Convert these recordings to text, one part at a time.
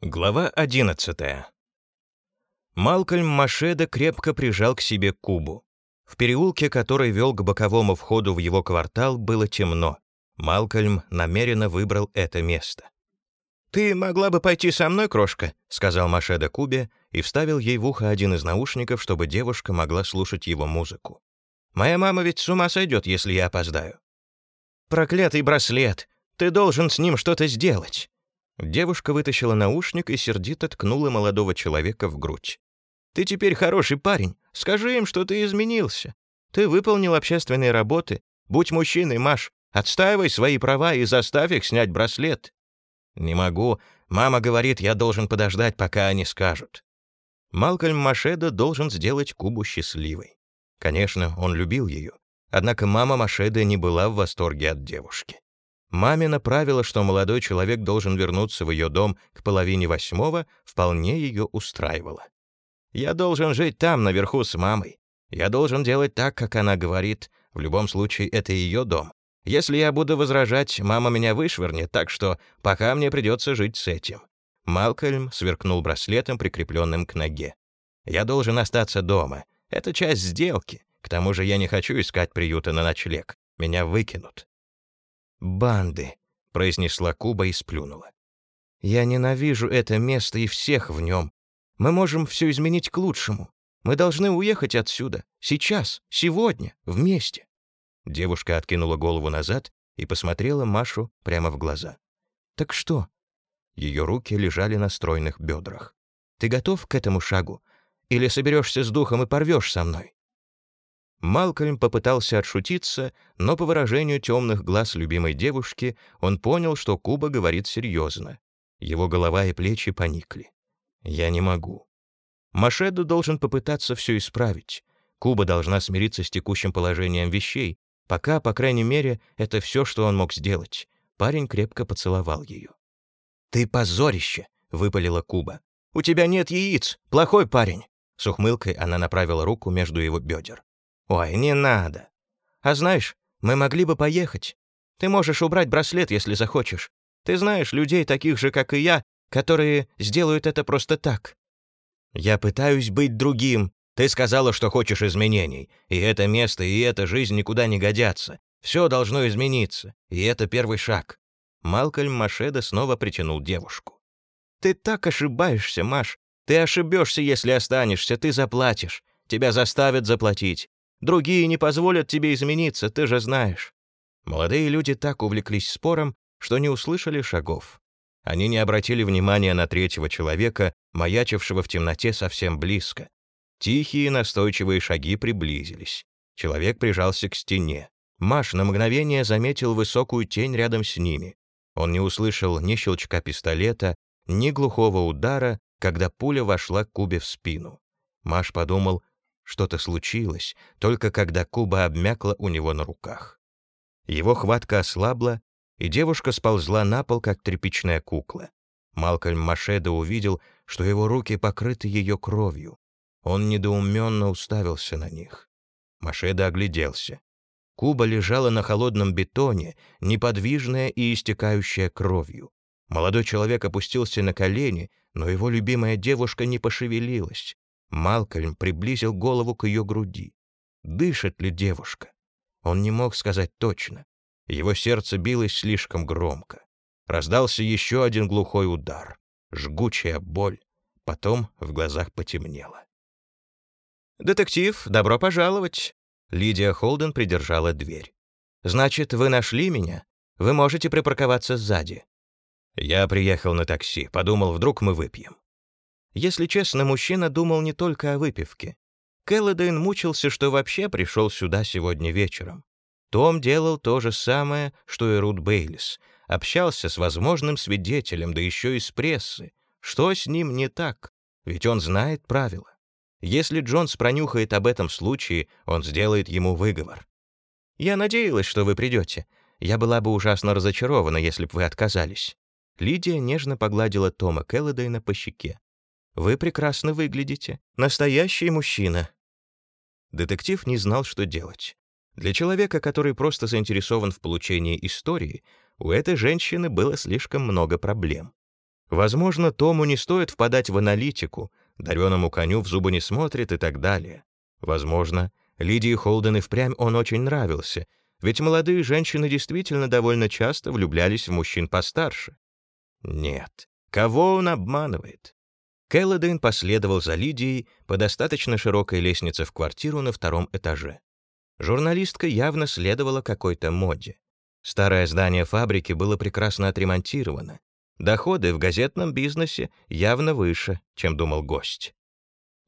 Глава 11. Малкольм Машеда крепко прижал к себе Кубу. В переулке, который вел к боковому входу в его квартал, было темно. Малкольм намеренно выбрал это место. «Ты могла бы пойти со мной, крошка», — сказал Машеда Кубе и вставил ей в ухо один из наушников, чтобы девушка могла слушать его музыку. «Моя мама ведь с ума сойдет, если я опоздаю». «Проклятый браслет! Ты должен с ним что-то сделать!» Девушка вытащила наушник и сердито ткнула молодого человека в грудь. «Ты теперь хороший парень. Скажи им, что ты изменился. Ты выполнил общественные работы. Будь мужчиной, Маш. Отстаивай свои права и заставь их снять браслет». «Не могу. Мама говорит, я должен подождать, пока они скажут». Малкольм Машеда должен сделать Кубу счастливой. Конечно, он любил ее. Однако мама Машеда не была в восторге от девушки. Мамино правило, что молодой человек должен вернуться в ее дом к половине восьмого, вполне ее устраивало. «Я должен жить там, наверху, с мамой. Я должен делать так, как она говорит. В любом случае, это ее дом. Если я буду возражать, мама меня вышвырнет, так что пока мне придется жить с этим». Малкольм сверкнул браслетом, прикрепленным к ноге. «Я должен остаться дома. Это часть сделки. К тому же я не хочу искать приюта на ночлег. Меня выкинут. «Банды», — произнесла Куба и сплюнула. «Я ненавижу это место и всех в нем. Мы можем все изменить к лучшему. Мы должны уехать отсюда. Сейчас, сегодня, вместе». Девушка откинула голову назад и посмотрела Машу прямо в глаза. «Так что?» Ее руки лежали на стройных бедрах. «Ты готов к этому шагу? Или соберешься с духом и порвешь со мной?» Малкольм попытался отшутиться, но по выражению темных глаз любимой девушки он понял, что Куба говорит серьезно. Его голова и плечи поникли. «Я не могу». Машеду должен попытаться все исправить. Куба должна смириться с текущим положением вещей. Пока, по крайней мере, это все, что он мог сделать. Парень крепко поцеловал ее. «Ты позорище!» — выпалила Куба. «У тебя нет яиц! Плохой парень!» С ухмылкой она направила руку между его бедер. «Ой, не надо. А знаешь, мы могли бы поехать. Ты можешь убрать браслет, если захочешь. Ты знаешь людей, таких же, как и я, которые сделают это просто так». «Я пытаюсь быть другим. Ты сказала, что хочешь изменений. И это место, и эта жизнь никуда не годятся. Все должно измениться. И это первый шаг». Малкольм Машеда снова притянул девушку. «Ты так ошибаешься, Маш. Ты ошибешься, если останешься, ты заплатишь. Тебя заставят заплатить. Другие не позволят тебе измениться, ты же знаешь». Молодые люди так увлеклись спором, что не услышали шагов. Они не обратили внимания на третьего человека, маячившего в темноте совсем близко. Тихие настойчивые шаги приблизились. Человек прижался к стене. Маш на мгновение заметил высокую тень рядом с ними. Он не услышал ни щелчка пистолета, ни глухого удара, когда пуля вошла к Кубе в спину. Маш подумал, что-то случилось, только когда Куба обмякла у него на руках. Его хватка ослабла, и девушка сползла на пол, как тряпичная кукла. Малкольм Машеда увидел, что его руки покрыты ее кровью. Он недоуменно уставился на них. Машеда огляделся. Куба лежала на холодном бетоне, неподвижная и истекающая кровью. Молодой человек опустился на колени, но его любимая девушка не пошевелилась. Малкольм приблизил голову к ее груди. Дышит ли девушка? Он не мог сказать точно. Его сердце билось слишком громко. Раздался еще один глухой удар. Жгучая боль. Потом в глазах потемнело. «Детектив, добро пожаловать!» Лидия Холден придержала дверь. «Значит, вы нашли меня? Вы можете припарковаться сзади». «Я приехал на такси. Подумал, вдруг мы выпьем». Если честно, мужчина думал не только о выпивке. Келлодейн мучился, что вообще пришел сюда сегодня вечером. Том делал то же самое, что и Рут Бейлис. Общался с возможным свидетелем, да еще и с прессы. Что с ним не так? Ведь он знает правила. Если Джонс пронюхает об этом случае, он сделает ему выговор. «Я надеялась, что вы придете. Я была бы ужасно разочарована, если бы вы отказались». Лидия нежно погладила Тома Келлодейна по щеке. Вы прекрасно выглядите. Настоящий мужчина». Детектив не знал, что делать. Для человека, который просто заинтересован в получении истории, у этой женщины было слишком много проблем. Возможно, Тому не стоит впадать в аналитику, дареному коню в зубы не смотрит и так далее. Возможно, Лидии Холден и впрямь он очень нравился, ведь молодые женщины действительно довольно часто влюблялись в мужчин постарше. Нет, кого он обманывает? Келлодейн последовал за Лидией по достаточно широкой лестнице в квартиру на втором этаже. Журналистка явно следовала какой-то моде. Старое здание фабрики было прекрасно отремонтировано. Доходы в газетном бизнесе явно выше, чем думал гость.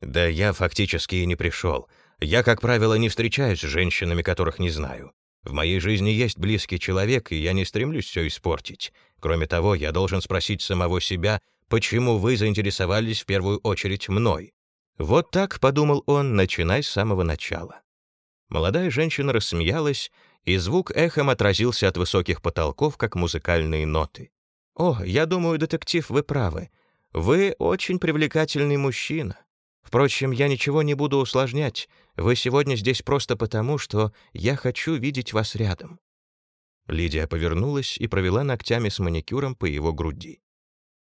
«Да я фактически и не пришел. Я, как правило, не встречаюсь с женщинами, которых не знаю. В моей жизни есть близкий человек, и я не стремлюсь все испортить. Кроме того, я должен спросить самого себя, почему вы заинтересовались в первую очередь мной. Вот так, подумал он, начиная с самого начала. Молодая женщина рассмеялась, и звук эхом отразился от высоких потолков, как музыкальные ноты. «О, я думаю, детектив, вы правы. Вы очень привлекательный мужчина. Впрочем, я ничего не буду усложнять. Вы сегодня здесь просто потому, что я хочу видеть вас рядом». Лидия повернулась и провела ногтями с маникюром по его груди.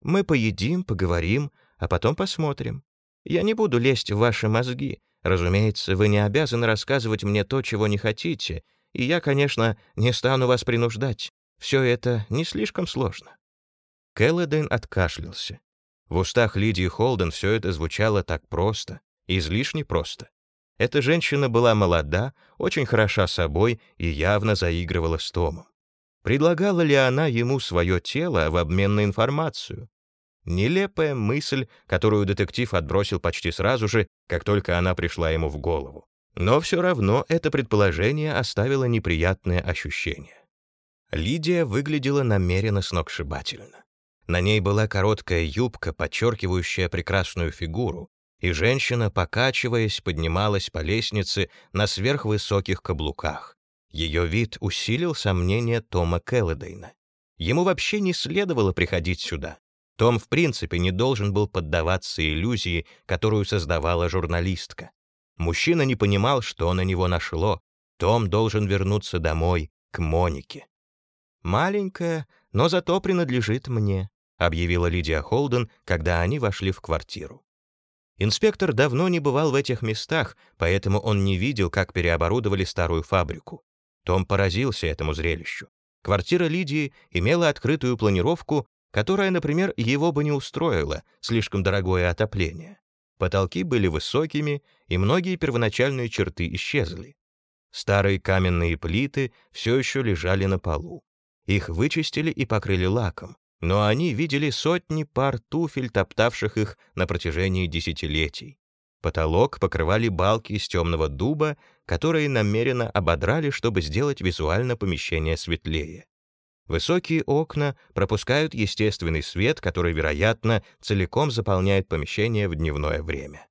«Мы поедим, поговорим, а потом посмотрим. Я не буду лезть в ваши мозги. Разумеется, вы не обязаны рассказывать мне то, чего не хотите, и я, конечно, не стану вас принуждать. Все это не слишком сложно». Келлоден откашлялся. В устах Лидии Холден все это звучало так просто, излишне просто. Эта женщина была молода, очень хороша собой и явно заигрывала с Томом. Предлагала ли она ему свое тело в обмен на информацию? Нелепая мысль, которую детектив отбросил почти сразу же, как только она пришла ему в голову. Но все равно это предположение оставило неприятное ощущение. Лидия выглядела намеренно сногсшибательно. На ней была короткая юбка, подчеркивающая прекрасную фигуру, и женщина, покачиваясь, поднималась по лестнице на сверхвысоких каблуках. Ее вид усилил сомнения Тома Келледейна. Ему вообще не следовало приходить сюда. Том в принципе не должен был поддаваться иллюзии, которую создавала журналистка. Мужчина не понимал, что на него нашло. Том должен вернуться домой, к Монике. «Маленькая, но зато принадлежит мне», объявила Лидия Холден, когда они вошли в квартиру. Инспектор давно не бывал в этих местах, поэтому он не видел, как переоборудовали старую фабрику. Том поразился этому зрелищу. Квартира Лидии имела открытую планировку, которая, например, его бы не устроила, слишком дорогое отопление. Потолки были высокими, и многие первоначальные черты исчезли. Старые каменные плиты все еще лежали на полу. Их вычистили и покрыли лаком, но они видели сотни пар туфель, топтавших их на протяжении десятилетий. Потолок покрывали балки из темного дуба, которые намеренно ободрали, чтобы сделать визуально помещение светлее. Высокие окна пропускают естественный свет, который, вероятно, целиком заполняет помещение в дневное время.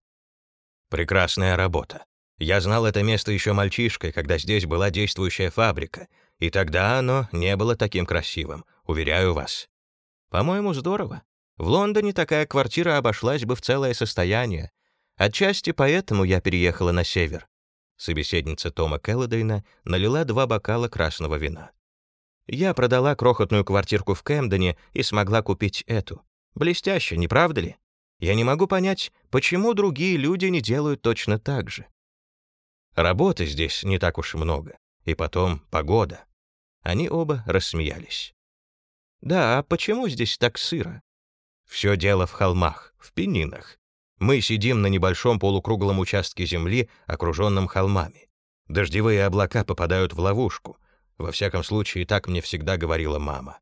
Прекрасная работа. Я знал это место еще мальчишкой, когда здесь была действующая фабрика, и тогда оно не было таким красивым, уверяю вас. По-моему, здорово. В Лондоне такая квартира обошлась бы в целое состояние. Отчасти поэтому я переехала на север. Собеседница Тома Келлодейна налила два бокала красного вина. Я продала крохотную квартирку в Кэмдоне и смогла купить эту. Блестяще, не правда ли? Я не могу понять, почему другие люди не делают точно так же. Работы здесь не так уж много. И потом погода. Они оба рассмеялись. Да, а почему здесь так сыро? Все дело в холмах, в пенинах. Мы сидим на небольшом полукруглом участке земли, окруженном холмами. Дождевые облака попадают в ловушку. Во всяком случае, так мне всегда говорила мама.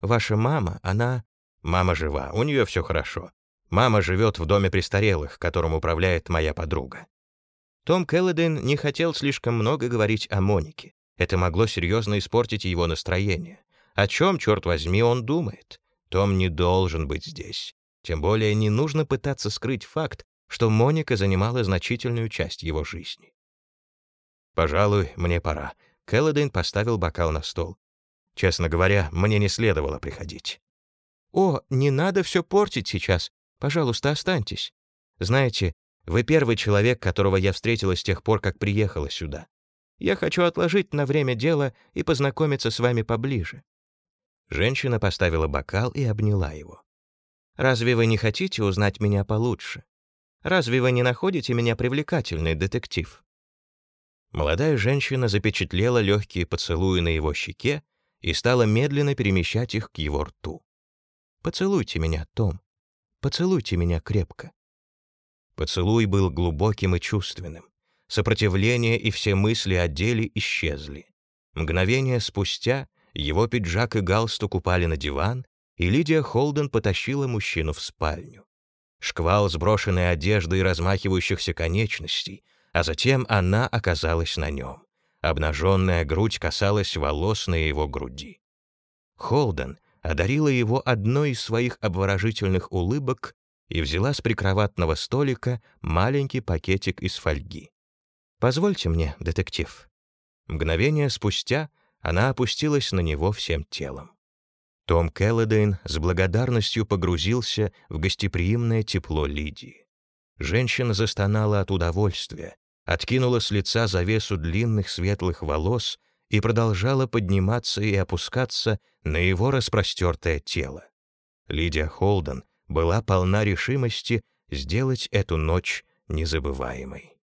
Ваша мама, она... Мама жива, у нее все хорошо. Мама живет в доме престарелых, которым управляет моя подруга. Том Келлоден не хотел слишком много говорить о Монике. Это могло серьезно испортить его настроение. О чем, черт возьми, он думает? Том не должен быть здесь. Тем более не нужно пытаться скрыть факт, что Моника занимала значительную часть его жизни. «Пожалуй, мне пора». Келлодейн поставил бокал на стол. «Честно говоря, мне не следовало приходить». «О, не надо все портить сейчас. Пожалуйста, останьтесь. Знаете, вы первый человек, которого я встретила с тех пор, как приехала сюда. Я хочу отложить на время дело и познакомиться с вами поближе. Женщина поставила бокал и обняла его. Разве вы не хотите узнать меня получше? Разве вы не находите меня привлекательный, детектив?» Молодая женщина запечатлела легкие поцелуи на его щеке и стала медленно перемещать их к его рту. «Поцелуйте меня, Том. Поцелуйте меня крепко». Поцелуй был глубоким и чувственным. Сопротивление и все мысли о деле исчезли. Мгновение спустя его пиджак и галстук упали на диван, и Лидия Холден потащила мужчину в спальню. Шквал сброшенной одежды и размахивающихся конечностей, а затем она оказалась на нем. Обнаженная грудь касалась волос на его груди. Холден одарила его одной из своих обворожительных улыбок и взяла с прикроватного столика маленький пакетик из фольги. «Позвольте мне, детектив». Мгновение спустя она опустилась на него всем телом. Том Келлодейн с благодарностью погрузился в гостеприимное тепло Лидии. Женщина застонала от удовольствия, откинула с лица завесу длинных светлых волос и продолжала подниматься и опускаться на его распростертое тело. Лидия Холден была полна решимости сделать эту ночь незабываемой.